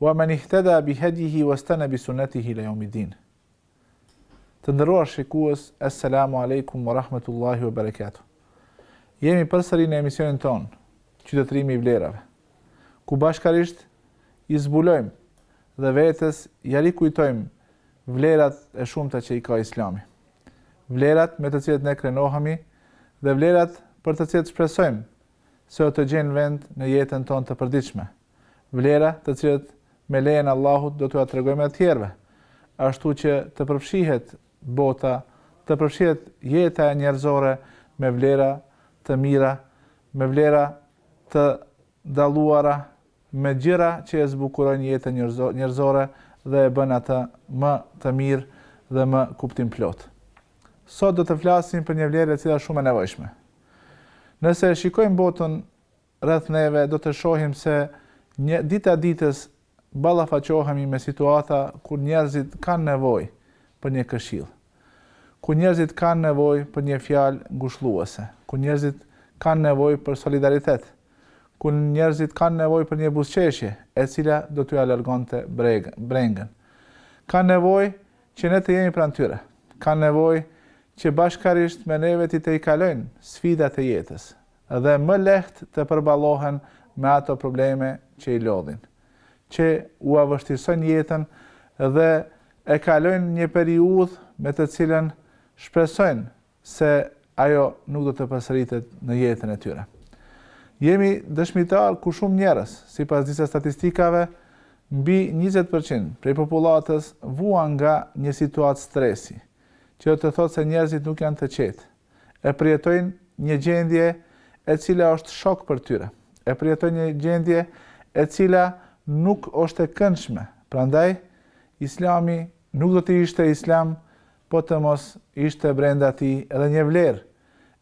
Wa men ihtada bi hedjihi westenne bi sunnetihi ila jawmi din. Të nderuar shikues, Esselamu Alejkum wa Rahmetullahi wa Berekatuh. Jemi përsëri në emisionin tonë, Qytetërimi i Vlerave, ku bashkarisht i zbulojmë dhe vetes ia rikujtojmë vlerat e shumta që i ka Islami. Vlerat me të cilët ne krenohemi dhe vlerat për të cilët shpresojmë se do të gjejnë vend në jetën tonë të përditshme. vlera të cilat me lejen e Allahut do t'ua tregojmë edhe të tjerëve, ashtu që të përfshihet bota, të përfshihet jeta njerëzore me vlera të mira, me vlera të dalluara, me gjëra që e zbukurojnë jetën njerëzore dhe e bën atë më të mirë dhe më kuptimplotë. Sot do të flasim për një vlerë e cila është shumë e nevojshme. Nëse e shikojmë botën rreth neve do të shohim se dita ditës ballafaqohemi me situata kur njerëzit kanë nevojë për një këshillë, kur njerëzit kanë nevojë për një fjalë ngushëlluese, kur njerëzit kanë nevojë për solidaritet, kur njerëzit kanë nevojë për një buzëqeshje, e cila do t'ua largonte brengën. Kanë nevojë që ne të jemi pranë tyre. Kanë nevojë që bashkarisht me neve t'i tejkalojnë sfidat e jetës, dhe më lehtë të përballohen me ato probleme që i lodhin, që ua vështirësojnë jetën dhe e kalojnë një periudhë me të cilën shpresojnë se ajo nuk do të përsëritet në jetën e tyre. Jemi dëshmitarë ku shumë njerëz, sipas disa statistikave, mbi njëzet për qind prej popullatës vuan nga një situatë stresi, që do të thotë se njerëzit nuk janë të qetë, e përjetojnë një gjendje e cila është shok për tyre, e përjetojnë një gjendje e cila nuk është e këndshme, prandaj Islami nuk do të ishte Islam po të mos ishte brenda tij edhe një vlerë,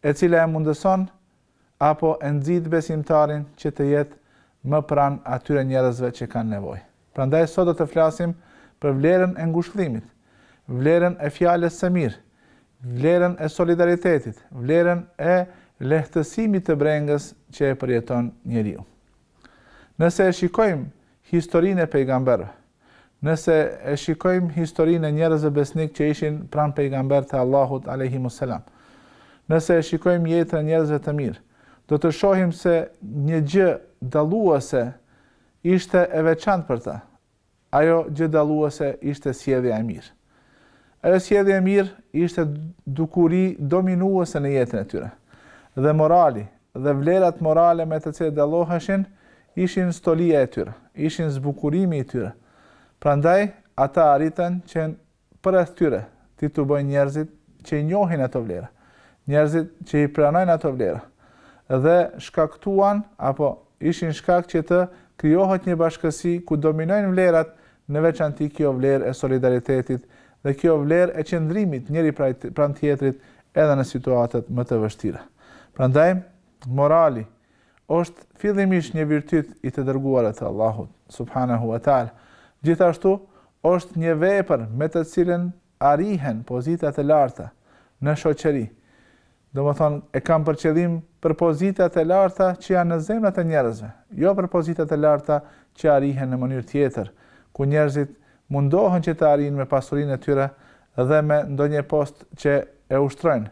e cila e mundëson apo e nxit besimtarin që të jetë më pranë atyre njerëzve që kanë nevojë. Prandaj sot do të flasim për vlerën e ngushëllimit, vlerën e fjalës së mirë, vlerën e solidaritetit, vlerën e lehtësimit të brengës që e përjeton njeriu. Nëse e shikojmë historinë e pejgamberëve, nëse e shikojmë historinë e njerëzve besnikë që ishin pranë pejgamberëve të Allahut alejhimu selam, nëse e shikojmë jetën e njerëzve të mirë, do të shohim se një gjë dalluese ishte e veçantë për ta, ajo gjë dalluese ishte sjellja e mirë. Ajo sjellje e mirë ishte dukuri dominuese në jetën e tyre. Dhe morali, dhe vlerat morale me të cilat dalloheshin, ishin stolia e tyre, ishin zbukurimi i tyre. Prandaj, ata arritën që përreth tyre, t'i tubojnë njerëzit që i njohin ato vlera, njerëzit që i pranojnë ato vlera dhe shkaktuan apo ishin shkak që të krijohet një bashkësi ku dominojnë vlerat, në veçanti kjo vlerë e solidaritetit dhe kjo vlerë e qëndrimit njëri pranë tjetrit edhe në situatat më të vështira. Prandaj, morali është fillimisht një virtyt i të dërguarve të Allahut, subhanehu ve teala. Gjithashtu, është një vepër me të cilën arrihen pozita të larta në shoqëri. Domethënë, e kam për qëllim për pozita të larta që janë në zemrat e njerëzve, jo për pozita të larta që arrihen në mënyrë tjetër, ku njerëzit mundohen që të arrijnë me pasurinë e tyre dhe me ndonjë post që e ushtrojnë.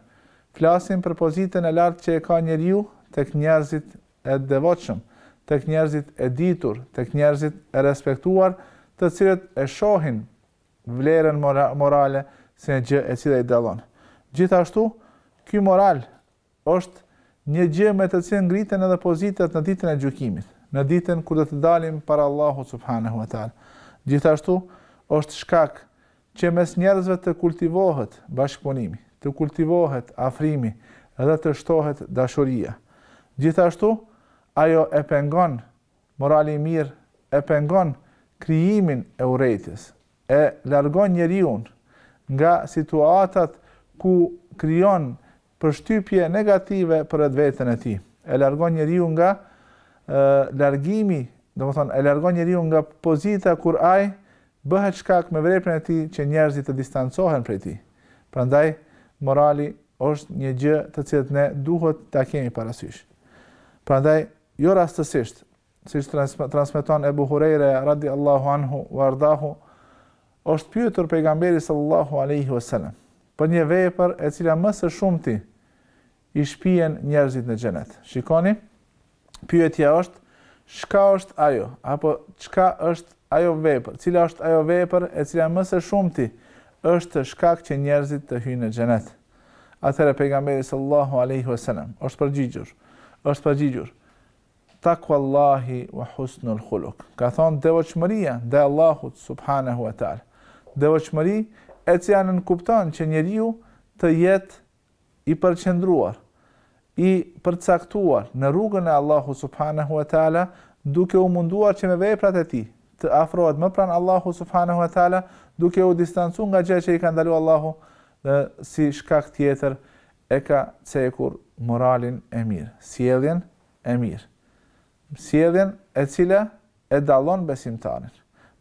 Flasim për pozitën e lartë që e ka njeriu tek njerëzit e devotshëm, tek njerëzit e ditur, tek njerëzit e respektuar, të cilët e shohin vlerën morale si një gjë e cila i dallon. Gjithashtu, ky moral është një gjë me të cilën ngriten edhe pozitat në ditën e gjykimit, në ditën kur do të dalim para Allahut subhanehu ve teala. Gjithashtu, është shkak Që mes njerëzve të kultivohet bashkëpunimi, të kultivohet afrimi dhe të shtohet dashuria. Gjithashtu, ajo e pengon, morali i mirë e pengon krijimin e urrejtjes, e largon njeriun nga situatat ku krijon përshtypje negative për vetveten e tij. E largon njeriu nga ë largimi, domethënë e largon njeriu nga pozita kur ai bëhet shkak me veprën e tij që njerëzit të distancohen prej tij. Prandaj morali është një gjë të cilën ne duhet ta kemi parasysh. Prandaj jo rastësisht siç transmeton Ebu Hurejre radi Allahu anhu ve erdahu, është pyetur pejgamberi sallallahu alaihi wasallam për një vepër e cila më së shumti i shpie njerëzit në xhenet. Shikoni, pyetja është çka është ajo apo çka është ajo vepër, cila është ajo vepër e cila më së shumti është shkak që njerëzit të hyjnë në xhenet. Atëherë pejgamberi sallallahu alaihi wasallam është përgjigjur, është përgjigjur Takwallahi wa husnul khuluq, ka thonë devotshmëria ndaj Allahut subhanehu wa ta'ala, devotshmëri e cila nënkupton që njeriu të jetë i përqendruar, i përcaktuar në rrugën e Allahut subhanehu wa ta'ala, duke u munduar që me veprat e tij të afrohet më pranë Allahut subhanehu wa ta'ala, duke u distancu nga gjë që i ka ndalu Allahu dhe si shkak tjetër e ka cekur moralin e mirë, sjelljen e mirë, sjelljen e cila e dallon besimtarin.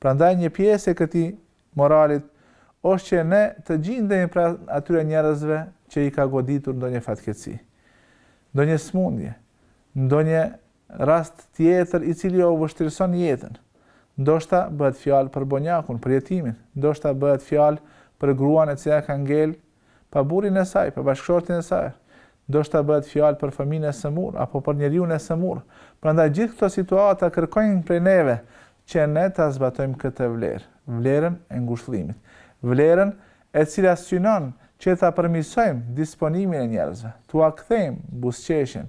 Prandaj një pjesë e këtij moralit është që ne të gjindemi pranë atyre njerëzve që i ka goditur ndonjë fatkeqësi, ndonjë sëmundje, ndonjë rast tjetër i cili u vështirëson jetën. Ndoshta bëhet fjalë për bonjakun, për jetimin, ndoshta bëhet fjalë për gruan e cila ka ngel pa burrin e saj, pa bashkëshortin e saj, ndoshta bëhet fjalë për fëmijën e sëmurë apo për njeriun e sëmurë. Prandaj gjithë këto situata kërkojnë prej neve që ne ta zbatojmë këtë vlerë, vlerën e ngushëllimit, vlerën e cila synon që ta përmirësojmë disponimin e njerëzve, t'ua kthejmë buzëqeshjen,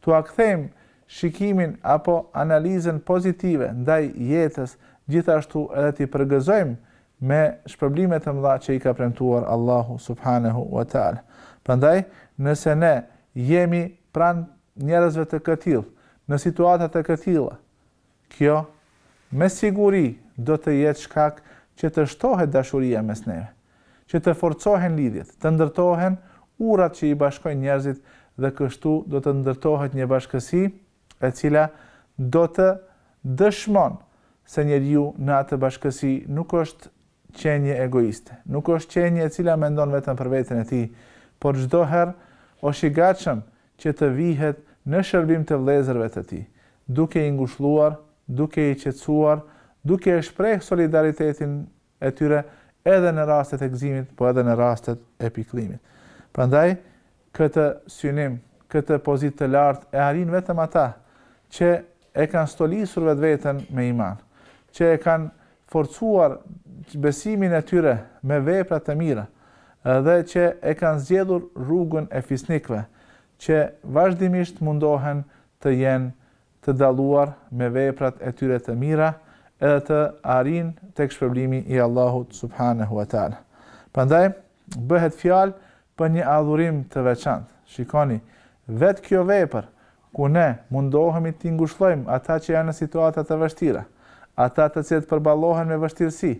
t'ua kthejmë shikimin apo analizën pozitive ndaj jetës, gjithashtu edhe t'i përgëzojmë me shpërblimet e mëdha që i ka premtuar Allahu subhanehu ua teala. Prandaj, nëse ne jemi pranë njerëzve të këtillë, në situata të këtilla, kjo me siguri do të jetë shkak që të shtohet dashuria mes neve, që të forcohen lidhjet, të ndërtohen urat që i bashkojnë njerëzit dhe kështu do të ndërtohet një bashkësi e cila do të dëshmon se njeriu në atë bashkësi nuk është qenie egoiste, nuk është qenie e cila mendon vetëm për veten e tij, por çdo herë është i gatshëm që të vihet në shërbim të vëllezërve të tij, duke i ngushëlluar, duke i qetësuar, duke e shprehë solidaritetin e tyre edhe në rastet e gëzimit, po edhe në rastet e pikëllimit. Prandaj, këtë synim, këtë pozitë të lartë e arrijnë vetëm ata që e kanë stolisur vetveten me iman, që e kanë forcuar besimin e tyre me vepra të mira dhe që e kanë zgjedhur rrugën e fisnikëve, që vazhdimisht mundohen të jenë të dalluar me veprat e tyre të mira edhe të arrijnë tek shpërblimi i Allahut subhanehu ve teala. Prandaj bëhet fjalë për një adhurim të veçantë. Shikoni, vetë kjo vepër ku ne mundohemi t'i ngushëllojmë ata që janë në situata të vështira, ata të cilët përballohen me vështirësi,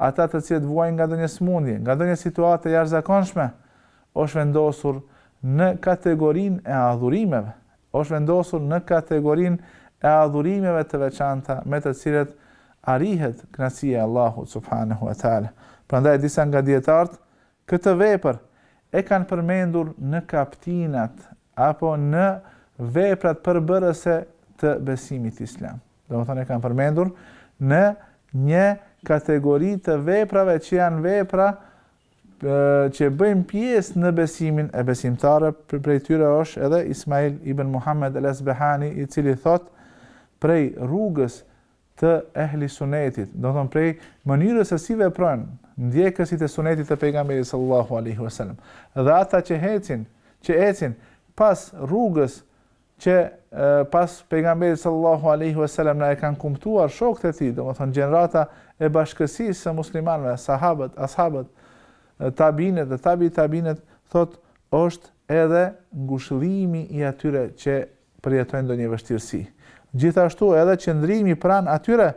ata të cilët vuajnë nga ndonjë sëmundje, nga ndonjë situatë e jashtëzakonshme, është vendosur në kategorinë e adhurimeve, është vendosur në kategorinë e adhurimeve të veçanta me të cilat arrihet kënaqësia e Allahut subhanehu ve teala. Prandaj disa nga dijetartë këtë vepër e kanë përmendur në kaptinat apo në veprat përbërëse të besimit islam. Domethënë e kanë përmendur në një kategori të veprave që janë vepra që bëjnë pjesë në besimin e besimtarëve, prej tyre është edhe Ismail ibn Muhammed el-Esbehani, i cili thotë prej rrugës të ehli sunetit, domethënë prej mënyrës se si veprojnë ndjekësit e sunetit të pejgamberit sallallahu alaihi wasallam. Dhe ata që ecin, që ecin pas rrugës që pas pejgamberit sallallahu alejhi ve selam na e kanë kumtuar shokët e tij, domethënë gjenerata e bashkësisë së muslimanëve, sahabët, ashabët, tabiinët dhe tabi tabiinët, thotë është edhe ngushëllimi i atyre që përjetojnë ndonjë vështirësi. Gjithashtu edhe qëndrimi pranë atyre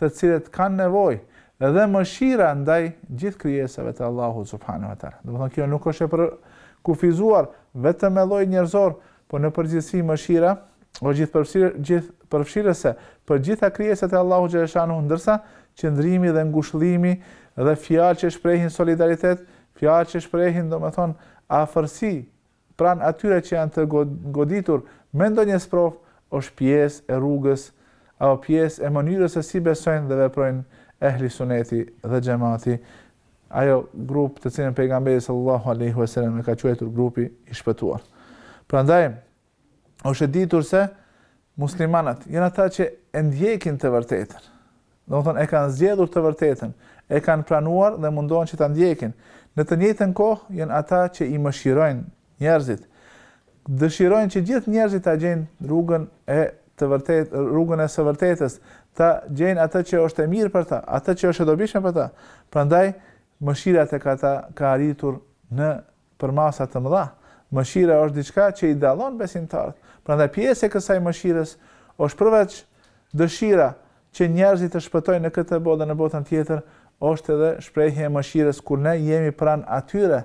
të cilët kanë nevojë dhe mëshira ndaj gjithë krijesave të Allahut subhanehu ve teala. Domethënë kjo nuk është e përkufizuar vetëm me lloj njerëzor, por në përgjithësi mëshira është gjithëpërfshirë, gjithëpërfshirëse për të gjitha krijesat e Allahut xhele shanuhu, ndërsa qëndrimi dhe ngushëllimi dhe fjalë që shprehin solidaritet, fjalë që shprehin domethënë afërsi pranë atyre që janë të goditur me ndonjë sprovë, është pjesë e rrugës apo pjesë e mënyrës se si besojnë dhe veprojnë ehli suneti dhe xhemati Ajo grup të cilën pejgamberi sallallahu alaihi wasallam e ka quajtur grupi i shpëtuar. Prandaj është e ditur se muslimanët janë ata që e ndjekin të vërtetën. Domethënë e kanë zgjedhur të vërtetën, e kanë pranuar dhe mundohen që ta ndjekin. Në të njëjtën kohë janë ata që i mëshirojnë Njerëzit, dëshirojnë që gjithë njerëzit ta gjejnë rrugën e të vërtetë, rrugën e së vërtetës, ta gjejnë atë që është e mirë për ta, atë që është e dobishme për ta. Prandaj mëshira tek ata ka arritur në përmasa të mëdha. Mëshira është diçka që i dallon besimtarët. Prandaj pjesë e kësaj mëshire është përveç dëshira që njerëzit të shpëtojnë në këtë botë dhe në botën tjetër, është edhe shprehje e mëshirës kur ne jemi pranë atyre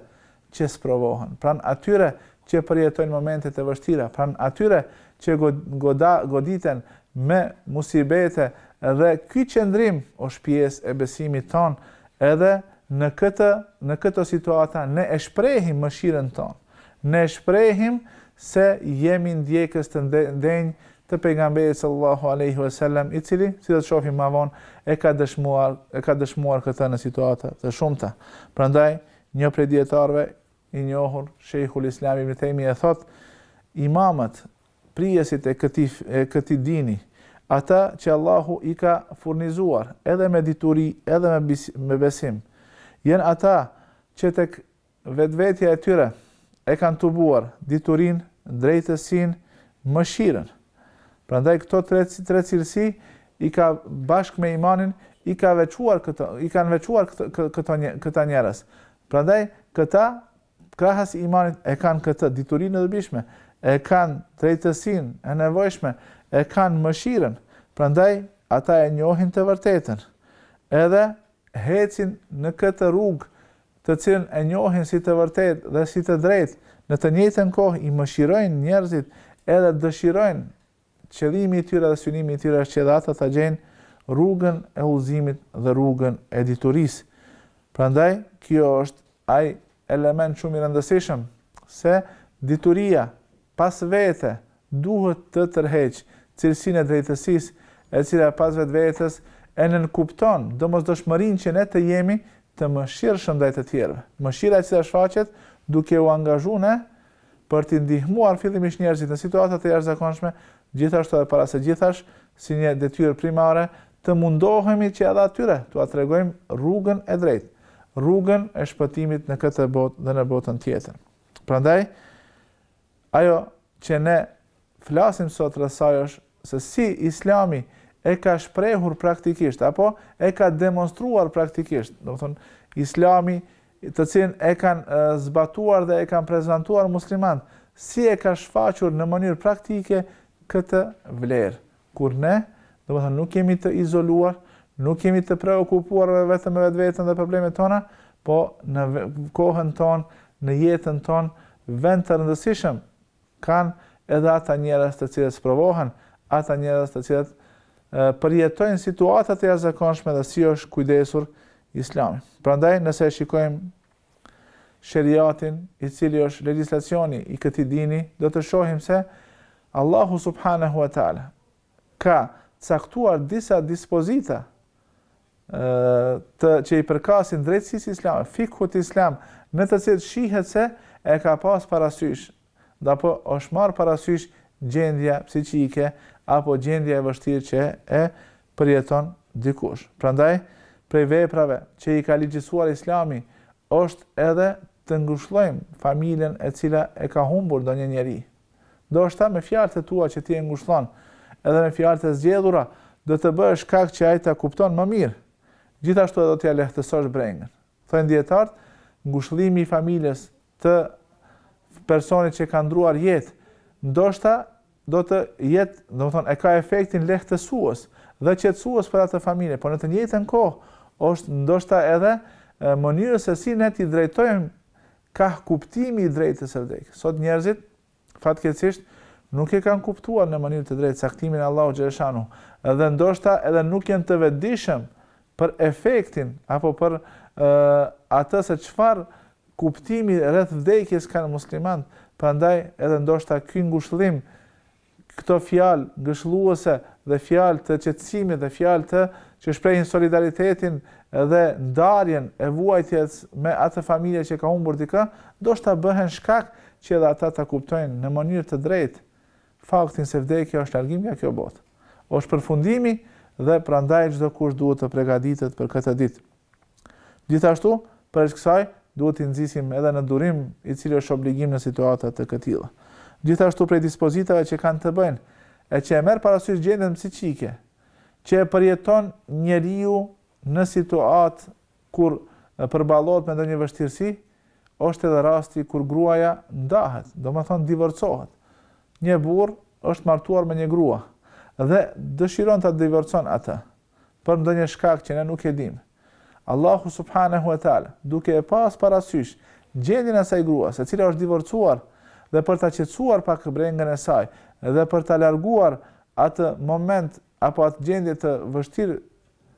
që sprovohen, pranë atyre që përjetojnë momente të vështira, pranë atyre që goda goditen me musibete dhe ky qëndrim është pjesë e besimit tonë edhe në këtë në këto situata ne e shprehim mëshirën tonë, ne shprehim se jemi ndjekës të denjë të Pejgamberit sallallahu alejhi ve sellem i cili, siç do të shohim ma vonë, e ka dëshmuar e ka dëshmuar këtë në situata të shumta. Prandaj Një prej dijetarëve i njohur, Shejhul Islam Ibn Tejmije thotë, imamët, prijësit e këtij e këtij dini, ata që Allahu i ka furnizuar edhe me dituri edhe me me besim, janë ata që tek vetvetja e tyre e kanë tubuar diturinë, drejtësinë, mëshirën. Prandaj këto tre tre cilësi i ka bashkë me imanin i ka veçuar këto i kanë veçuar këto këta njerëz. Prandaj këta krahas imanit e kanë këtë diturinë e dobishme, e kanë drejtësinë e nevojshme, e kanë mëshirën. Prandaj ata e njohin të vërtetën. Edhe hecin në këtë rrugë të cilën e njohin si të vërtetë dhe si të drejtë, në të njëjtën kohë i mëshirojnë njerëzit edhe dëshirojnë, qëllimi i tyre dhe synimi i tyre është që edhe ata ta gjejnë rrugën e udhëzimit dhe rrugën e diturisë. Prandaj, kjo është ai element shumë i rëndësishëm se dituria Pas vete, duhet të tërheqë cilësinë e drejtësisë, e cila pas vetvetës e nënkupton domosdoshmërinë që ne të jemi të mëshirshëm ndaj të tjerëve. Mëshira e cila shfaqet duke u angazhu ne për t'i ndihmuar fillimisht njerëzit në situata të jashtëzakonshme, gjithashtu edhe para se gjithash, si një detyrë primare, të mundohemi që edhe atyre t'ua tregojmë rrugën e drejtë, rrugën e shpëtimit në këtë botë dhe në botën tjetër. Prandaj, ajo që ne flasim sot rreth saj është se si islami e ka shprehur praktikisht, apo e ka demonstruar praktikisht, domethonë, islami të cilin e kanë zbatuar dhe e kanë prezentuar muslimant, si e ka shfaqur në mënyrë praktike këtë vlerë. Kur ne, domethënë, nuk jemi të izoluar, nuk jemi të preokupuar vetëm me vetveten dhe problemet tona, po në kohën tonë, në jetën tonë, vend të rëndësishëm kanë edhe ata njerëz të cilët sprovohen, ata njerëz të cilët përjetojnë situata të jashtëzakonshme dhe si është kujdesur Islami. Prandaj, nëse e shikojmë Sheriatin, i cili është legjislacioni i këtij dini, do të shohim se Allahu subhanahu wa taala ka caktuar disa dispozita të që i përkasin drejtësisë islame, fikhut islam, në të cilët shihet se e ka pas parasysh Dhe po është marrë parasysh gjendja psiqike apo gjendja e vështirë që e përjeton dikush. Prandaj, prej veprave që i ka ligjësuar Islami është edhe të ngushllojmë familjen e cila e ka humbur ndonjë njeri. Ndoshta me fjalët e tua që ti e ngushllon edhe me fjalët e zgjedhura do të bëhesh shkak që ai ta kupton më mirë. Gjithashtu edhe do t'ia lehtësosh brengën. Thonë dijetarët, ngushllimi i familjes të personit që ka ndruar jetë, ndoshta do të jetë, domethënë e ka efektin lehtësues dhe qetësues për atë familje, por në të njëjtën kohë është ndoshta edhe mënyrë se si ne t'i drejtojmë kah kuptimi i drejtë së vdekjes. Sot njerëzit fatkeqësisht nuk e kanë kuptuar në mënyrë të drejtë caktimin e Allahut xhele shanuhu dhe ndoshta edhe nuk janë të vetëdijshëm për efektin apo për atë se çfarë kuptimi rreth vdekjes kanë muslimanët, prandaj edhe ndoshta ky ngushëllim, këto fjalë ngushëlluese dhe fjalë të qetësimit dhe fjalë të që shprehin solidaritetin dhe ndarjen e vuajtjes me atë familje që ka humbur dikë, ndoshta bëhen shkak që edhe ata ta kuptojnë në mënyrë të drejtë faktin se vdekja është largim nga kjo botë. Është përfundimi dhe prandaj çdokush duhet të pregaditet për këtë ditë. Gjithashtu, përveç kësaj, duhet t'i nxisim edhe në durim, i cili është obligim në situata të këtilla. Gjithashtu prej dispozitave që kanë të bëjnë e që e merr parasysh gjendjen psiqike që e përjeton njeriu në situatë Kur përballet me ndonjë vështirësi, është edhe rasti kur gruaja ndahet, domethënë divorcohet. Një burrë është martuar me një grua dhe dëshiron ta divorcon atë, për ndonjë shkak që ne nuk e dimë. Allahu subhanehu ve teala, duke e pasë parasysh gjendjen e asaj gruas, e cila është divorcuar dhe për ta qetësuar pak brengën e saj dhe për ta larguar atë moment apo atë gjendje të vështirë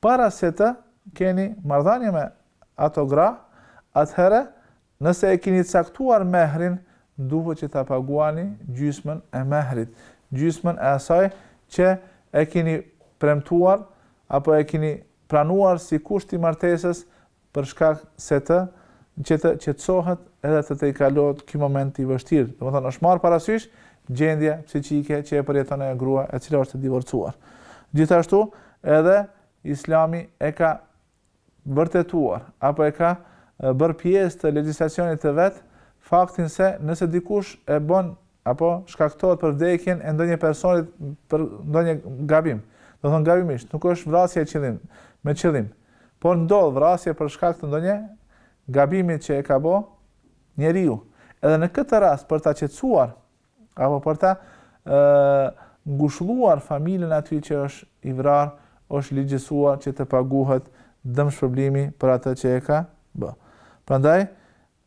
para se të keni marrëdhënie me ato gra, atëherë nëse e keni caktuar mehrin, duhet që ta paguani gjysmën e mehrit, gjysmën e asaj që e keni premtuar apo e keni pranuar si kusht i martesës për shkak se të që të qetësohet edhe të tejkalohet ky moment i vështirë. Domethënë është marrë parasysh gjendja psiqike që e përjeton ajo grua e cila është e divorcuar. Gjithashtu edhe Islami e ka vërtetuar apo e ka bërë pjesë të legjislacionit të vet faktin se nëse dikush e bën apo shkaktar për vdekjen e ndonjë personi për ndonjë gabim. Domethënë gabimisht, nuk është vrasje e qëllim, me qëllim. Por ndodh vrasje për shkak të ndonjë gabimi që e ka bo njeriu. Edhe në këtë rast për ta qetësuar apo për ta ë ngushëlluar familjen e atij që është i vrarë, është ligjësuar që të paguhet dëmshpërblimi për atë që e ka bë. Prandaj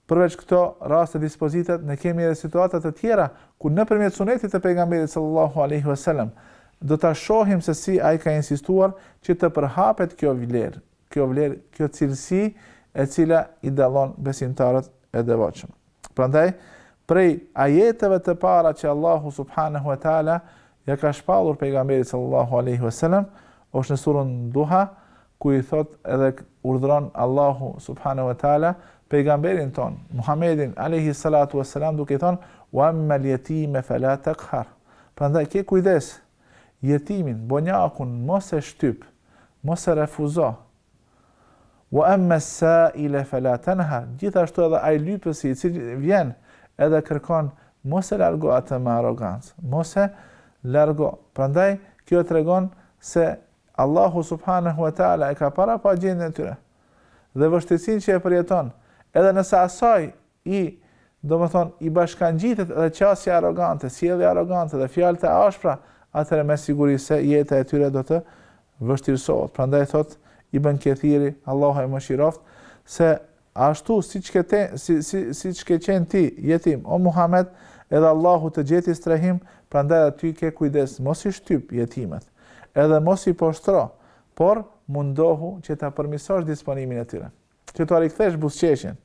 Përveç këto raste dispozita ne kemi edhe situata të tjera ku nëpërmjet sunetit të Pejgamberit sallallahu alejhi ve selem do ta shohim se si ai ka insistuar që të përhapet kjo vlerë, kjo vlerë, kjo cilësi e cila i dallon besimtarët e devotshëm. Prandaj, prej ajeteve të para që Allahu subhanehu ve teala ja ka shpallur Pejgamberit sallallahu alejhi ve selem është në surën Duha, ku i thot edhe urdhëron Allahu subhane ve teala pejgamberin ton Muhammedin alejhi salatu ve selam duke i thon wa ammal yatime fala taqhar prandaj ke kujdes jetimin bonjakun mos e shtyp mos e refuzo wa amma sa'ila fala tanhar gjithashtu edhe ai lypësi i cili vjen edhe kërkon mos e largo atë me arrogancë mos e largo prandaj kjo tregon se Allahu subhanehu ve teala e ka parapa gjendjen e tyre dhe vështirësinë që e përjeton, edhe nëse asaj i, domethënë, i bashkangjitet edhe qasja arrogante, sjellja arrogante dhe fjalët e ashpra, atëherë me siguri se jeta e tyre do të vështirësohet. Prandaj thotë Ibën Kethiri, Allahu e mëshiroftë, se Ashtu siç ke te, si, si, siç ke qenë ti, jetim, o Muhamed, edhe Allahu të gjeti strehim, prandaj edhe ty ke kujdes, mos i shtyp jetimet, edhe mos i poshtro, por mundohu që ta përmirësosh disponimin e tyre, që t'ua rikthesh buzëqeshjen,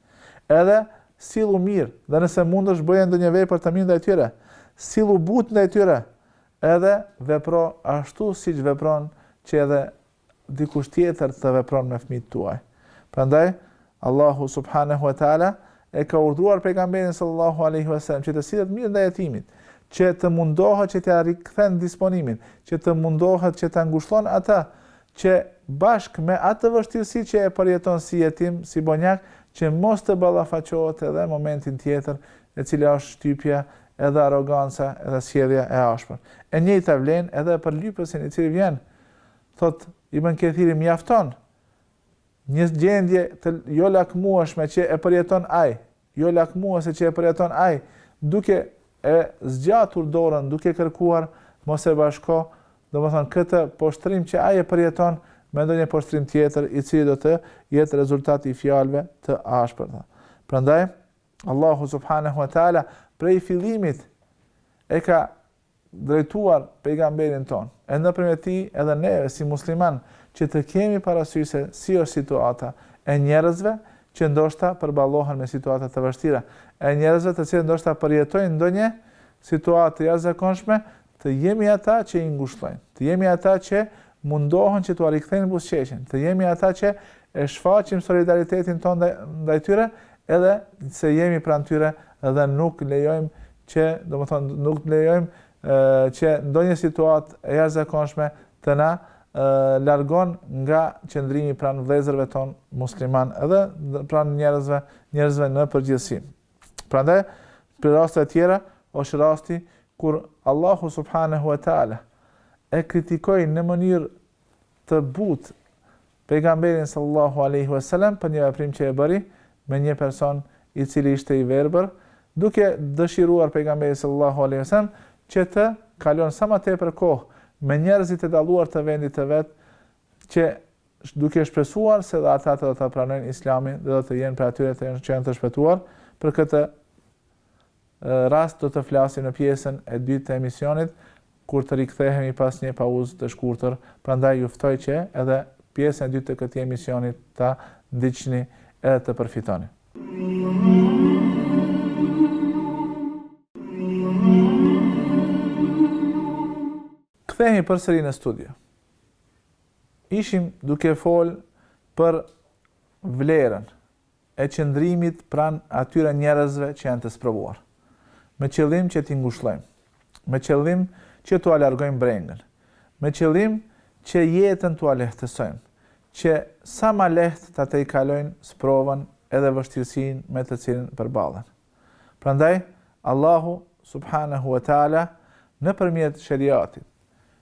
edhe sillu mirë, dhe nëse mundesh bëje ndonjë vepër të mirë ndaj tyre, sillu butë ndaj tyre, edhe vepro ashtu siç vepron që edhe dikush tjetër të vepron me fëmijët tuaj. Prandaj Allahu subhanahu wa taala e ka urdhëruar pejgamberin sallallahu alaihi wasallam që të sillet mirë ndaj jetimit, që të mundohet që t'ia rikthen disponimin, që të mundohet që ta ngushllon atë që bashkë me atë vështirësi që e përjeton si jetim, si bonjak, që mos të ballafaqohet edhe me momentin tjetër, e cila është shtypja edhe arroganca, edhe sjellja e ashpër. E njëjta vlen edhe për lypësin i cili vjen Thotë Ibën Kethiri, Mjafton një gjendje të jolakmueshme që e përjeton ai, jolakmuese që e përjeton ai, duke e zgjatur dorën, duke kërkuar, mos e bashko, domethënë, këtë poshtërim që ai e përjeton me ndonjë poshtërim tjetër, i cili do të jetë rezultati i fjalëve të ashpërta. Prandaj, Allahu subhanehu ve teala prej fillimit e ka drejtuar Pejgamberin tonë, e nëpërmjet tij edhe neve si musliman që të kemi parasysh se si është situata e njerëzve që ndoshta përballohen me situata të vështira, e njerëzve të cilët ndoshta përjetojnë ndonjë situatë të jashtëzakonshme, të jemi ata që i ngushëllojnë, të jemi ata që mundohen që t'ua rikthejnë buzëqeshjen, të jemi ata që e shfaqim solidaritetin tonë ndaj tyre edhe se jemi pranë tyre dhe nuk lejojmë që, domethënë, nuk lejojmë që ndonjë situatë e jashtëzakonshme të na largon nga qëndrimi pranë vëllezërve tonë muslimanë edhe pranë njerëzve, njerëzve në përgjithësi. Prandaj, prej raste tjera, është rasti kur Allahu subhanahu wa taala e kritikoi në mënyrë të butë Pejgamberin sallallâhu alejhi ve selem për një veprim që e bëri me një person i cili ishte i verbër, duke dëshiruar Pejgamberi sallallâhu alejhi ve selem që të kalon sa më tepër kohë me njerëzit e dalluar të vendit të vet, që duke shpresuar se dhe ata do ta pranojnë Islamin dhe do të jenë prej atyre që janë të shpëtuar, për këtë rast do të flasim në pjesën e dytë të emisionit kur të rikthehemi pas një pauzë të shkurtër, prandaj ju ftoj që edhe pjesën e dytë të këtij emisioni ta ndiqni edhe të përfitoni. Kthehemi përsëri në studio. Ishim duke fol për vlerën e qëndrimit pranë atyre njerëzve që janë të sprovuar, me qëllim që t'i ngushllojmë, me qëllim që t'ua largojmë brengën, me qëllim që jetën t'ua lehtësojmë, që sa ma lehtë ta tejkalojnë sprovën edhe vështirësinë me të cilën përballen. Prandaj, Allahu subhanehu ve teala nëpërmjet sheriatit,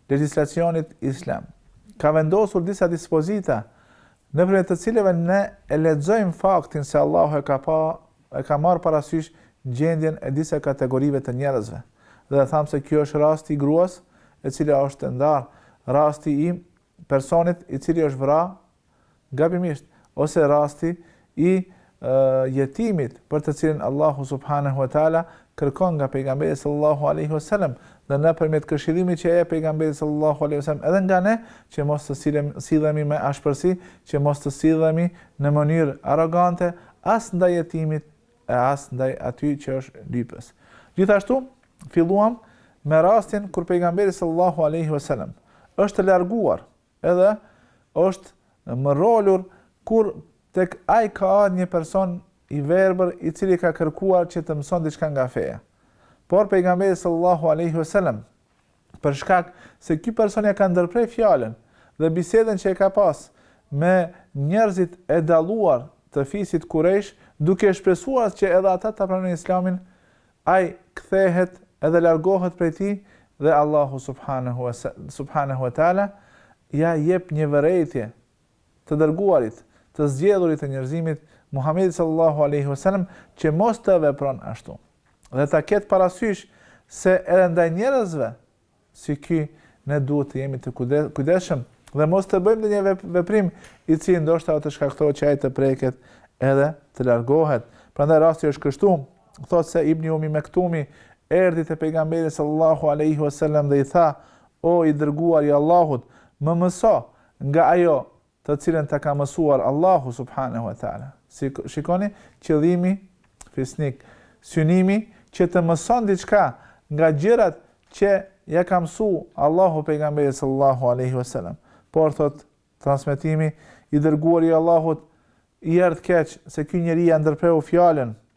legjislacionit islam, ka vendosur disa dispozita nëpërmjet të cilave ne e lexojmë faktin se Allahu e ka pa, e ka marrë parasysh gjendjen e disa kategorive të njerëzve. Dhe thamë se kjo është rasti i gruas e cila është e ndarë, rasti i personit i cili është vra gabimisht, ose rasti i jetimit për të cilin Allahu subhanehu ve teala kërkon nga pejgamberi sallallahu alejhi ve selem dhe nëpërmjet këshillimit që e jep pejgamberit sallallahu alejhi ve selem edhe nga ne që mos të sillemi me ashpërsi që mos të sillemi në mënyrë arrogante as ndaj jetimit e as ndaj atij që është lypës gjithashtu filluam me rastin kur pejgamberi sallallahu alejhi ve selem është larguar Edhe është mërrolur kur tek ai ka ardhur një person i verbër i cili ka kërkuar që të mëson diçka nga feja. Por Pejgamberi sallallahu alejhi ve selem për shkak se ky person ja ka ndërprerë fjalën dhe bisedën që e ka pas me njerëzit e dalluar të fisit Kurejsh, duke shpresuar që edhe ata ta pranojnë Islamin, Ai kthehet edhe largohet prej tij dhe Allahu subhanehu e subhanehu e teala ia jep një vërejtje të dërguarit, të zgjedhurit e njerëzimit, Muhamedit sallallahu alejhi ve selem që mos të vepron ashtu dhe ta ketë parasysh se edhe ndaj njerëzve si ky, ne duhet të jemi të kujdesshëm dhe mos të bëjmë ndonjë veprim i cili ndoshta do të shkaktojë që ai të preket edhe të largohet. Prandaj rasti është kështu, thotë se Ibn Umi Mektumi erdhi te pejgamberi sallallahu alaihi wasallam dhe i tha: "O i dërguari i Allahut, më mëso nga ajo të cilën ta ka mësuar Allahu subhanehu e teala. Shikoni, qëllimi fisnik, synimi që të mëson diçka nga gjërat që ja ka mësu Allahu pejgamberit sallallahu alaihi wasallam. Por thot transmetimi i dërguar i Allahut i erdh keq se ky njeri ja ndërpreu fjalën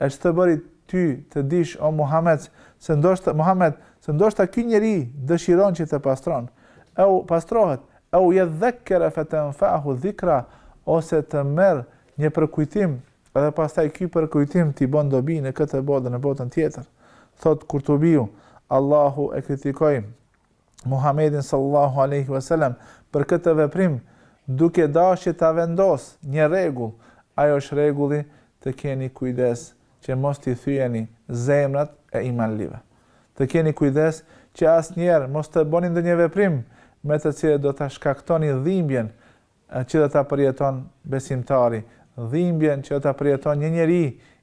E ç'të bëri ty të dish o Muhamed se ndoshta Muhamed se ndoshta ky njeri dëshiron që të pastron, e u pastrohet, eu yadhdhakkaru fatanfa'ahu dhikra ose të merr një përkujtim dhe pastaj ky përkujtim t'i bën dobi në këtë botë dhe në botën tjetër. Thotë Kurtubiu, Allahu e kritikoi Muhammedin sallallahu alaihi wasallam për këtë veprim duke dashur që ta vendos një rregull, ajo është rregulli të keni kujdes që mos t'i thyeni zemrat e imanlive. Të keni kujdes që asnjëherë mos të bëni ndonjë veprim me të cilin do ta shkaktoni dhimbjen që do ta përjeton besimtari, dhimbjen që do ta përjeton një njeri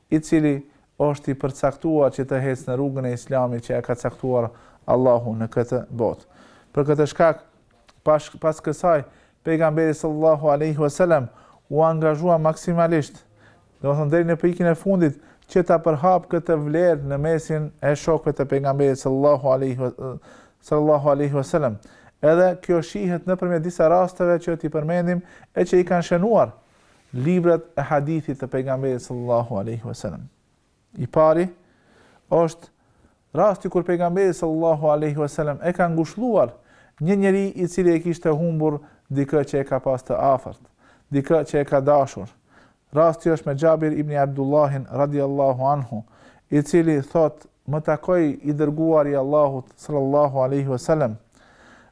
i cili është i përcaktuar që të ecë në rrugën e Islamit që e ka caktuar Allahu në këtë botë. Për këtë shkak, pas, pas kësaj, pejgamberi sallallahu alaihi wasallam u angazhua maksimalisht Domethënë deri në pikën e fundit që ta përhap këtë vlerë në mesin e shokëve të Pejgamberit sallallahu alaihi sallallahu alaihi wasallam. Edhe kjo shihet nëpërmjet disa rasteve që t'i përmendim e që i kanë shënuar librat e hadithit të Pejgamberit sallallahu alaihi wasallam. I pari është rasti kur pejgamberi sallallahu alaihi wasallam e ka ngushëlluar një njeri i cili e kishte humbur dikë që e ka pas të afërt, dikë që e ka dashur. Rasti është me Xhabir ibn Abdullahin radiallahu anhu, i cili thotë, më takoi i dërguari i Allahut sallallahu alaihi wasallam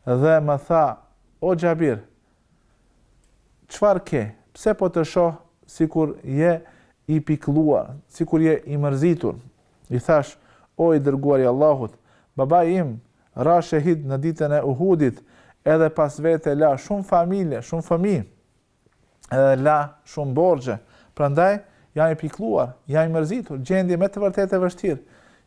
dhe më tha, o Xhabir, Çfarë ke? Pse po të shoh sikur je i pikëlluar, sikur je i mërzitur? I thashë, O i Dërguari i Allahut, babai im ra shehid në ditën e Uhudit, edhe pas vete la shumë familje, shumë fëmijë, edhe la shumë borxhe, prandaj jam i pikëlluar, jam i mërzitur, gjendje me të vërtetë e vështirë.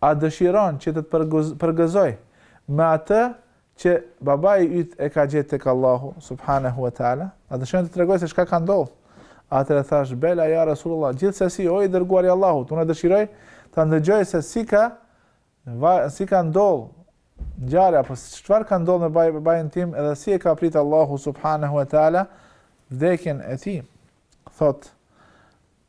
A dëshiron që të të përgëzoj me atë që babai yt e ka gjetë tek Allahu, subhanehu ve teala? A dëshiron të të tregoj se çka ka ndodhur? Atëherë thashë bela, ja Resulullah, gjithsesi, o i dërguari i Allahut, unë dëshiroj ta ndëgjoj se si ka si ka ndodhur ngjarja apo çfarë ka ndodhur me babain tim edhe si e ka prit Allahu subhanahu wa taala vdekjen e tij. Thotë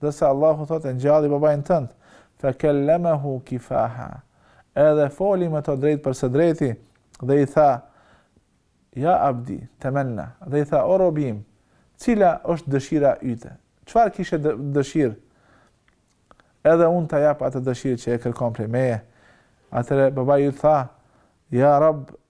Dhe se Allahu thotë, E ngjalli babain tënd, fekellemahu kifaha, edhe foli me të drejtpërsëdrejti, dhe i tha, Ja abdi, temenna, dhe i tha, O robi im, cila është dëshira yte? Çfarë kishe dëshirë? Edhe unë ta jap atë dëshirë që e kërkon prej meje. Atëherë babai i tha, Ja Rabb,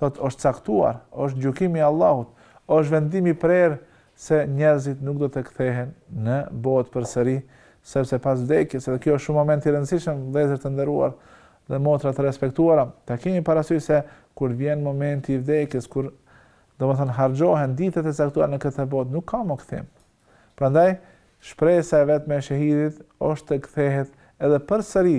Thotë, është caktuar, është gjykimi i Allahut, është vendim i prerë se njerëzit nuk do të kthehen në botë përsëri, sepse pas vdekjes, edhe kjo është shumë moment i rëndësishëm, vëllezër të nderuar dhe motra të respektuara, ta kemi parasysh se kur vjen momenti i vdekjes, kur domethënë harxhohen ditët e caktuara në këtë botë, nuk ka më kthim. Prandaj, shpresa e vetme e shehidit është të kthehet edhe përsëri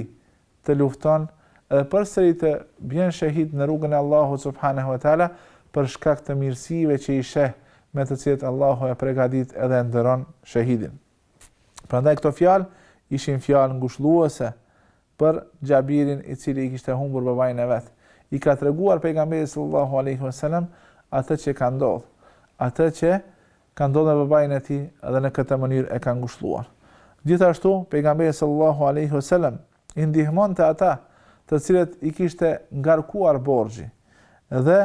të lufton edhe përsëri të bjen shehid në rrugën e Allahut subhanehu ve teala për shkak të mirësive që i sheh me të cilat Allahu e pregadit edhe e nderon shehidin. Prandaj këto fjalë ishin fjalë ngushëlluese për Xhabirin i cili e kishte humbur babain e vet. I ka treguar pejgamberi sallallahu alaihi wasallam atë që ka ndodh, atë që ka ndodh me babain e tij dhe në këtë mënyrë e ka ngushëlluar. Gjithashtu, Pejgamberi sallallahu alejhi ve selem i ndihmonte ata të cilët i kishte ngarkuar borxhi dhe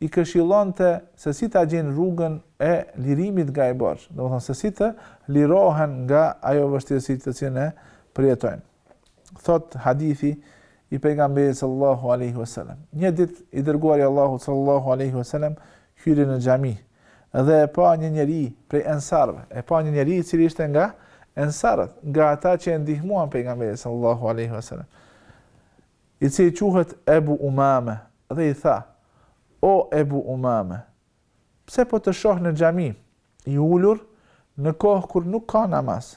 i këshillonte se si ta gjejnë rrugën e lirimit nga ai borxh, domethënë se si të lirohen nga ajo vështirësi të cilën e përjetojnë. thotë hadithi i pejgamberit sallallahu alaihi wasallam. Një ditë i dërguari i Allahut sallallahu alaihi wasallam hyri në xhami dhe e pa një njeri prej ensarëve, e pa një njeri i cili ishte nga ensarët, nga ata që e ndihmuan pejgamberin sallallahu alaihi wasallam. I cili quhet Ebu Umame dhe i tha: "O Ebu Umame, pse po të shoh në xhami i ulur në kohë kur nuk ka namaz?"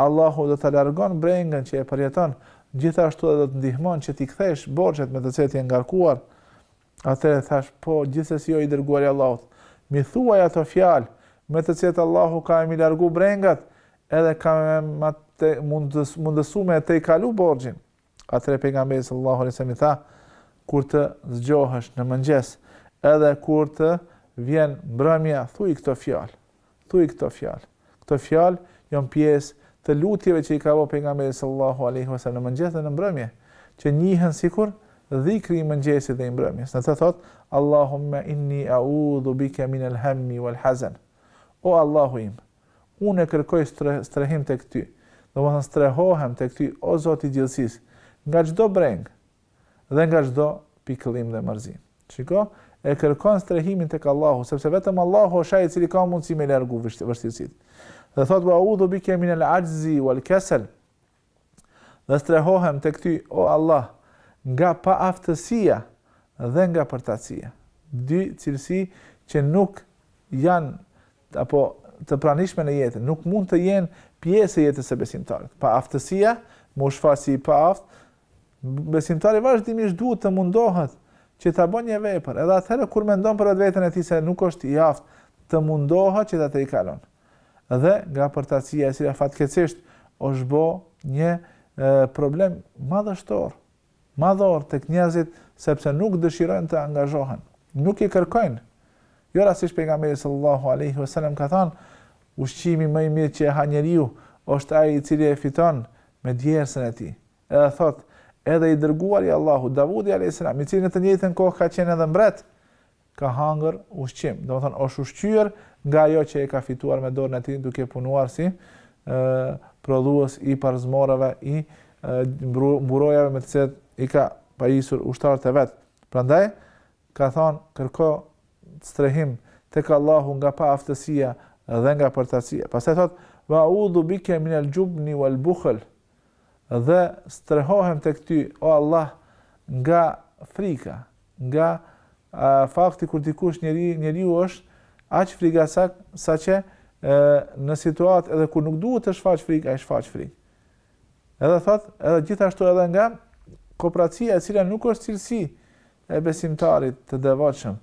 Allahu do ta largon brengën që e përjeton, gjithashtu edhe do të ndihmon që t'i kthesh borxhet me të cilat je ngarkuar. Atëherë thashë, po, gjithsesi o i dërguar i Allahut, m'i thuaj ato fjalë me të cilat Allahu ka me m'i largu brengat, edhe ka me më mundësu me tejkalu borxhin. Atëherë pejgamberi sallallahu alaihi wasallam i tha, kur të zgjohesh në mëngjes, edhe kur të vjen mbrëmja, thuaj këto fjalë. Thuaj këto fjalë. Këto fjalë janë pjesë të lutjeve që i ka bërë pejgamberi sallallahu alaihi wasallam në mëngjes dhe në mbrëmje, që njihen sikur dhikri i mëngjesit dhe i mbrëmjes. Në të thotë, Allahumma inni a'udhu bika min al-hammi wal-hazan. O Allahu im, Unë kërkoj strehim tek Ty, domethënë strehohem tek Ty, o Zot i Gjithësisë, nga çdo brengë dhe nga çdo pikëllim dhe mërzi. Shiko, e kërkon strehimin tek Allahu, sepse vetëm Allahu është ai i cili ka mundësi me largu vështirësitë. Dhe thotë wa a'udhu bika min al-ajzi wal-kasal. Dhe strehohem tek Ty, o Allah, nga paaftësia dhe nga përtacia, dy cilësi që nuk janë apo të pranishme në jetë, nuk mund të jenë pjesë e jetës së besimtarit. Paaftësia, me u shfaqë si i paaftë, besimtari vazhdimisht duhet të mundohet që ta bëjë një vepër, edhe atëherë kur mendon për vetveten e tij se nuk është i aftë, të mundohet që ta tejkalon. dhe nga përtacia e cila fatkeqësisht është bo një problem madhështor, madhor tek njerëzit sepse nuk dëshirojnë të angazhohen, nuk i kërkojnë. Jo rastësisht pejgamberi sallallahu alaihi wasallam ka thënë ushqimi më i mirë që e ha njeriu është ai i cili e fiton me djersën e tij. Edhe thotë edhe i dërguari i Allahut Davudi alaihi salam, i cili në të njëjtën kohë ka qenë edhe mbret, ka hangër ushqim, domethënë është ushqyer nga ajo që e ka fituar me dorën e tij duke punuar si prodhues i parzmoreve i mburojave me të cilat i ka pajisur ushtarët e vet. Prandaj ka thënë kërko strehim tek Allahu nga paaftësia dhe nga përtacia. Pastaj thotë wa a'udhu bika min al-jubni wal-bukhl. Dhe strehohem tek Ty, o Allah, nga frika, nga fakti kur dikush njeri, njeriu është aq frigacak saqë në situatë edhe kur nuk duhet të shfaq frikë, ai shfaq frikë. Edhe thot, edhe gjithashtu edhe nga kopracia e cila nuk është cilësi e besimtarit të devotshëm,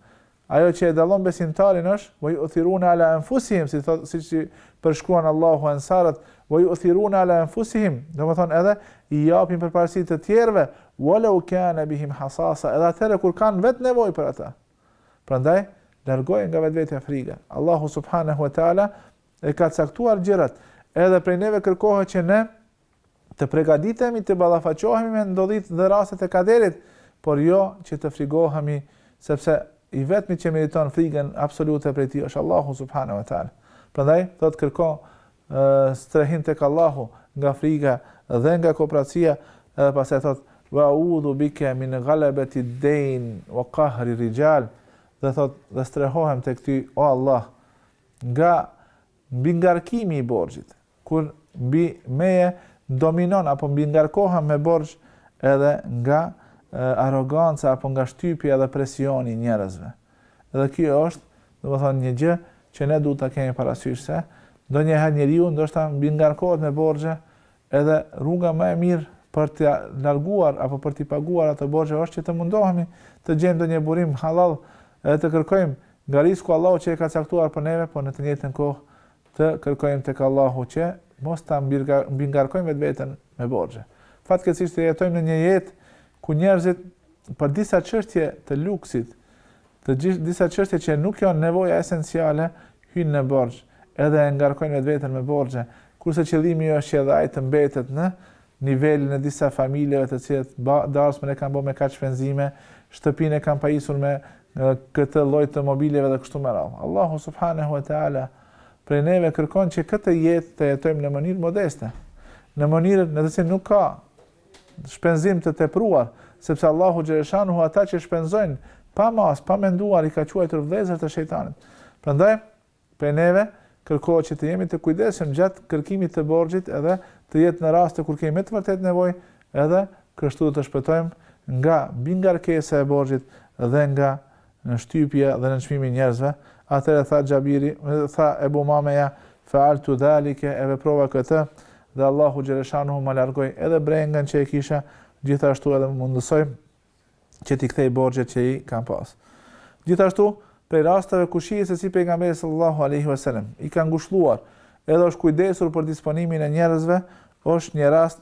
Ajo që e dallon besimtarin është wa yu'thiruna ala anfusihim, si, siç i përshkruan Allahu ensarët, wa yu'thiruna ala anfusihim, domethënë edhe i japin përparësi të tjerëve, walau kana bihim hasasa, edhe atëherë kur kanë vetë nevojë për ata. Prandaj, largoje nga vetvetja frigën. Allahu subhanahu wa taala i ka caktuar gjërat, edhe prej neve kërkohet që ne Të pregaditemi të ballafaqohemi me ndodhitë dhe rastet e kaderit, por jo që të frigohemi, sepse i vetmi që meriton frigën absolute prej tij është Allahu subhanahu wa taala. Prandaj, thotë kërko strehim tek Allahu nga friga dhe nga kopracia, edhe pastaj thotë wa a'udhu bika min ghalabati ad-dayn wa qahri ar-rijal, dhe thotë dhe strehohem tek ty o Allah nga Mbingarkimi i borxhit, kur mbi meje dominon apo mbingarkohem me borxh edhe nga arroganca apo nga shtypja dhe presioni i njerëzve. Edhe kjo është, domethënë, një gjë që ne duhet ta kemi parasysh se ndonjëherë njeriu ndoshta mbingarkohet me borxhe Edhe rruga më e mirë për të larguar apo për t'i paguar ato borxhe është që të mundohemi të gjejmë ndonjë burim hallall dhe të kërkojmë nga risku Allahu që e ka caktuar për neve, po në të njëjtën kohë të kërkojmë tek Allahu që mos ta mbingarkojmë vetveten me borxhe. Fatkeqësisht jetojmë në një jetë ku njerëzit për disa çështje të luksit Të gjithë disa çështje që nuk janë nevoja esenciale hyjnë në borxhe, edhe e ngarkojnë vetveten me borxhe, kurse qëllimi është që edhe ai të mbetet në nivelin e disa familjeve të cilat dasmën e kanë bërë me kaq shpenzime, shtëpinë e kanë pajisur me këtë lloj të mobiljeve dhe kështu me radhë. Allahu subhanehu ve teala prej neve kërkon që këtë jetë të jetojmë në mënyrë modeste, në mënyrë në të cilën nuk ka shpenzim të tepruar, sepse Allahu xhele shanuhu ata që shpenzojnë pa masë, pa menduar i ka quajtur vëllezër të shejtanit. Prandaj prej neve kërkohet që të jemi të kujdesshëm gjatë kërkimit të borxhit edhe të jetë në raste kur kemi me të vërtetë nevojë, edhe kështu të shpëtojmë nga mbingarkesa e borxhit dhe nga nënshtypja dhe nënçmimi njerëzve, atëherë tha Xhabiri, tha Ebu Umameja, Faaltu dhalike, e veprova këtë, dhe Allahu xheleshanuhu ma largoi edhe brengën që e kisha, gjithashtu edhe më mundësoi që t'i kthej borxhet që i kam pas. Gjithashtu, prej rasteve ku shihet se si pejgamberi sallallahu alaihi wasallam i ka ngushëlluar edhe është kujdesur për disponimin e njerëzve, është një rast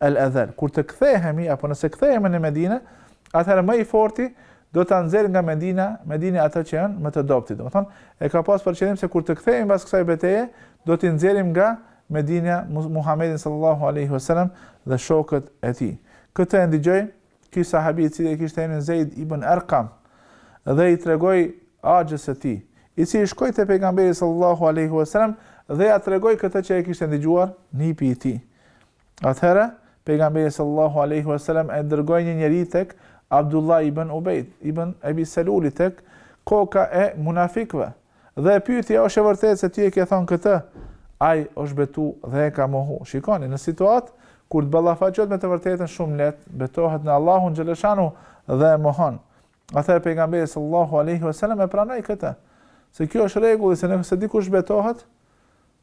El Adhal. Kur të kthehemi apo nëse kthehemi në Medinë, atëherë më i forti do ta nxjerr nga Medina, Medina ato që janë më të dobëtit. Domethënë, e ka pas për qëllim se kur të kthehemi pas kësaj beteje, do t'i nxjerrim nga Medina Muhammedin sallallahu alaihi wasallam dhe shokët e tij. Këtë e ndigjoi ky sahabi i cili e kishte emrin Zeid ibn Arqam dhe i tregoi axhës së tij, i cili shkoi te pejgamberi sallallahu alaihi wasallam dhe ia tregoi këtë që e kishte ndigjuar nipi i tij. Atëherë, Pejgamberi sallallahu alejhi ve sellem e dërgoi një njeri tek Abdullah ibn Ubej ibn Ebi Seluli tek koka e munafikëve dhe e pyeti a është e vërtetë se ti e ke thënë këtë? Ai është betu dhe e ka mohu. Shikoni, në situatë kur të ballafaqohet me të vërtetën shumë lehtë, betohet në Allahun xhaleshanu dhe e mohon. Atëherë pejgamberi sallallahu alejhi ve sellem e pranoi këtë, se kjo është rregulli se nëse dikush betohet,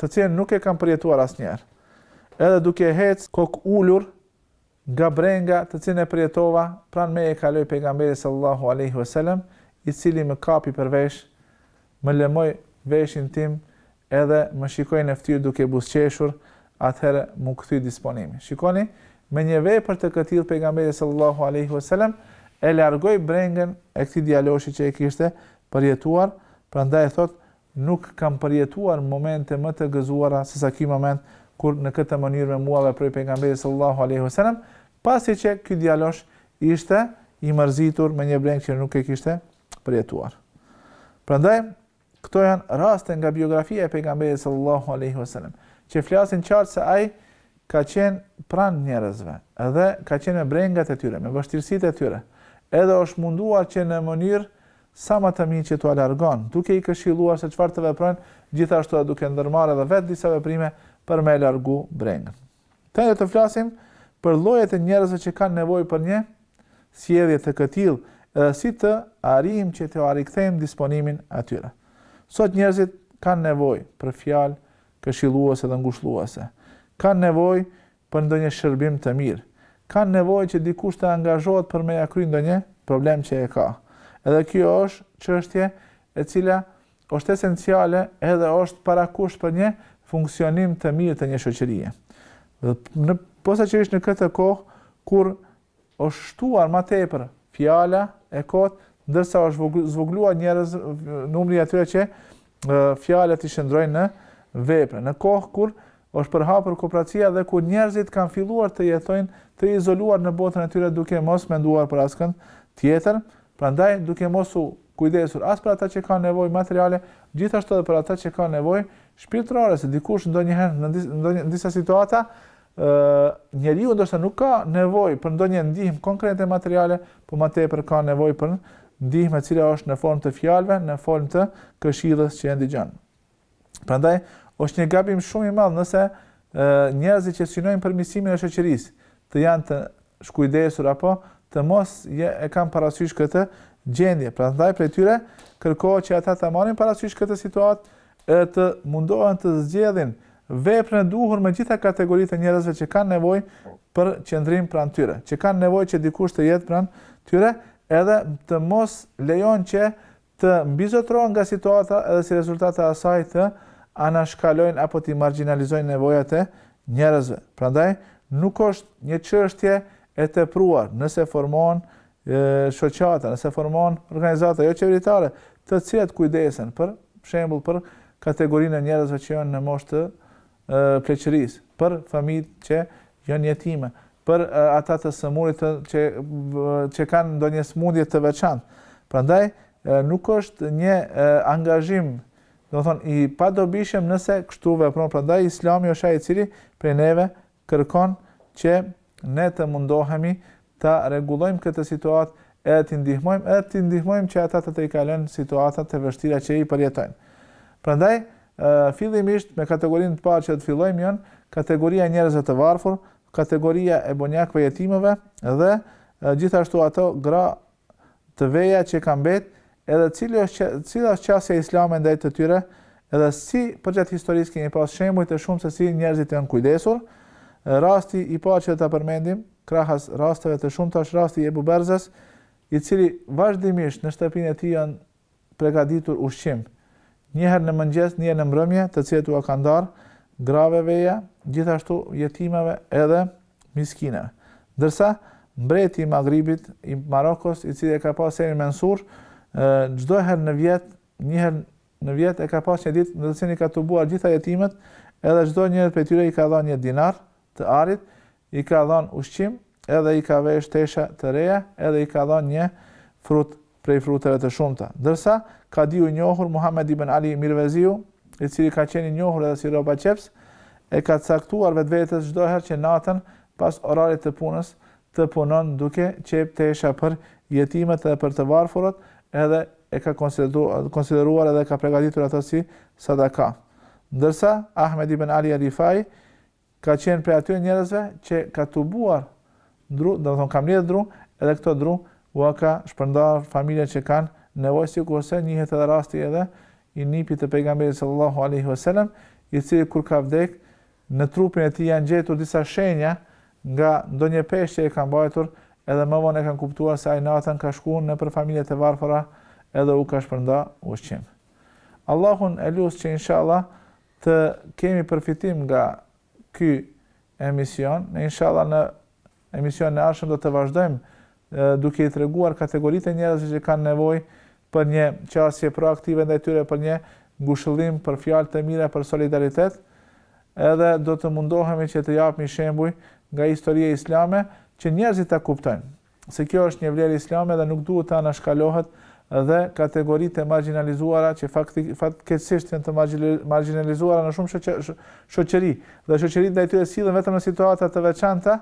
të cilën nuk e kam përjetuar asnjëherë. Edhe duke ecë kokulur nga brenga të cilën e përjetova, pranë meje kaloi pejgamberi sallallahu alaihi wasallam, i cili më kapi për vesh, më lëmoi veshin tim edhe më shikoi në fytyrë duke buzëqeshur, atëherë m'u kthy disponimi. Shikoni, me një vepër të këtillë pejgamberi sallallahu alaihi wasallam e largoi brengën e këtij djaloshi që e kishte përjetuar, prandaj thotë Nuk kam përjetuar momente më të gëzuara se sa ky moment kur në këtë mënyrë me mua veproi Pejgamberi sallallâhu alejhi ve selem, pasi që ky djalosh ishte i mërzitur me një brengë që nuk e kishte përjetuar. Prandaj, këto janë raste nga biografia e Pejgamberit sallallâhu alejhi ve selem, që flasin qartë se ai ka qenë pranë njerëzve dhe ka qenë me brengat e tyre, me vështirësitë e tyre, edhe është munduar që në mënyrë sa më të mirë që t'ua largon, duke i këshilluar se çfarë të veprojnë, gjithashtu edhe duke ndërmarrë edhe vetë disa veprime për me e largu brengën. Tani do të flasim për llojet e njerëzve që kanë nevojë për një sjellje të këtillë, edhe si të arrijmë që t'ua rikthejmë disponimin atyre. Sot njerëzit kanë nevojë për fjalë këshilluese dhe ngushëlluese. Kanë nevojë për ndonjë shërbim të mirë, kanë nevojë që dikush të angazhohet për me ia kry ndonjë problem që e ka. Edhe kjo është çështje e cila është esenciale edhe është parakusht për një funksionim të mirë të një shoqërie. Dhe në posaçërisht në këtë kohë kur Është shtuar ma tepër fjala e kotë, ndërsa është zvogëluar njerëz, numri i atyre që fjalët i shndrojnë në vepra, në kohë kur është përhapur kopracia dhe kur njerëzit kanë filluar të jetojnë të izoluar në botën e tyre duke mos menduar për askënd tjetër, prandaj duke mos u kujdesur as për ata që kanë nevojë materiale, gjithashtu edhe për ata që kanë nevojë shpirtërore, se dikush ndonjëherë në disa situata Njeriu ndoshta nuk ka nevojë për ndonjë ndihmë konkrete materiale, por më tepër ka nevojë për ndihmë e cila është në formë të fjalëve, në formë të këshillës që e ndëgjon. Prandaj, është një gabim shumë i madh nëse njerëzit që synojnë përmirësimin e shoqërisë të janë të shkujdesur apo të mos e, e kanë parasysh këtë gjendje. Prandaj prej tyre kërkohet që ata ta marrin parasysh këtë situatë edhe të mundohen të zgjedhin veprën e duhur me gjitha kategoritë e njerëzve që kanë nevojë për qëndrim pranë tyre, që kanë nevojë që dikush të jetë pranë tyre edhe të mos lejojnë që të mbizotërohen nga situata edhe si rezultat e asaj të anashkalojnë apo të margjinalizojnë nevojat e njerëzve. Prandaj, nuk është një çështje e tepruar nëse formohen shoqata, nëse formohen organizata joqeveritare, të cilat kujdesen për shembull për kategorinë e njerëzve që janë në moshë të pleqërisë, për fëmijët që janë jetime, për ata të sëmurit të, që, që kanë ndonjë sëmundje të veçantë. Prandaj nuk është një angazhim domethënë i padobishëm nëse kështu vepron. Prandaj Islami është ai i cili prej neve kërkon që ne të mundohemi ta rregullojmë këtë situatë edhe t'i ndihmojmë edhe t'i ndihmojmë që ata të tejkalojnë situatat të vështira që i përjetojnë. Prandaj, fillimisht me kategorinë e parë që do të fillojmë janë kategoria e njerëzve të varfër, kategoria e bonjakëve, jetimëve dhe gjithashtu ato gra të veja që kanë mbet edhe cili është cila është qasja islame ndaj të tyre edhe si përgjatë historisë kemi pas shembuj të shumtë se si njerëzit janë kujdesur rasti i parë që ta përmendim krahas rasteve të shumta është rasti i Ebu Berzes i cili vazhdimisht në shtëpinë e tij janë pregaditur ushqim, një herë në mëngjes, një herë në mbrëmje, të cilët ua ka ndarë grave të veja, gjithashtu jetimeve edhe miskineve. Ndërsa mbreti i Magribit, i Marokos, i cili e ka pas emrin Mensur, çdo herë në vjet, një herë në vjet e ka pasur një ditë në të cilën i ka tubuar gjitha jetimet, edhe çdonjëri prej tyre i ka dhënë një dinar të arit, i ka dhënë ushqim, edhe i ka veshë tesha të reja, edhe i ka dhënë një frut prej fruteve të shumta. Ndërsa, kadiu i njohur Muhamed ibn Ali Mirveziu, i cili ka qenë i njohur edhe si rrobaqepës, e ka caktuar vetvetes çdo herë që natën pas orarit të punës të punon duke qepë tesha për jetimet dhe për të varfërët edhe e ka konsideruar edhe i ka pregatitur ato si sadaka. Ndërsa, Ahmed ibn Ali Rifai, Ka qenë prej atyre njerëzve që ka tubuar dru, domethënë ka mbledh dru, edhe këto dru ua ka shpërndarë familjeve që kanë nevojë, sikurse njihet edhe rasti edhe i nipit të Pejgamberit sallallahu alejhi ve selem, i cili kur ka vdek, në trupin e tij janë gjetur disa shenja nga ndonjë peshë që e ka mbajtur, edhe më vonë e kanë kuptuar se ai natën ka shku nëpër familjet e varfëra edhe u ka shpërnda ushqim. Allahun e lus që inshallah Të kemi përfitim nga ky emision, ne inshallah në emisionin e ardhshëm do të vazhdojmë duke i treguar kategoritë e njerëzve që kanë nevojë për një qasje proaktive ndaj tyre, për një ngushëllim, për fjalë të mira, për solidaritet, edhe do të mundohemi që të japim shembuj nga historia islame që njerëzit ta kuptojnë. se kjo është një vlerë islame dhe nuk duhet të anashkalohet dhe kategoritë e margjinalizuara që fatkeqësisht janë të margjinalizuara në shumë shoqëri dhe shoqëritë ndaj tyre sillen vetëm në situata të veçanta,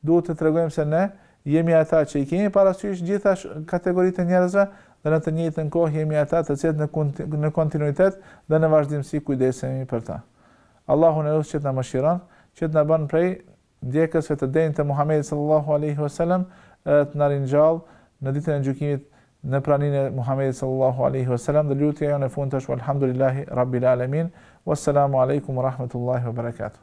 duhet të tregojmë se ne jemi ata që i kemi parasysh gjitha kategoritë e njerëzve dhe në të njëjtën kohë jemi ata të cilët në kontinuitet dhe në vazhdimësi kujdesemi për ta. Allahun e lus që të na mëshiron, që të na bën prej Ndjekësve të denjë të Muhamedit sal-llahu alejhi ue selem të na ringjall në ditën e gjykimit në praninë e Muhamedit sal-llahu alejhi ue selem dhe lutja jonë e fundit është Walhamdulillahi rabbil alemin Wassalamu alejkum ue rahmetullahi ue berekatuh.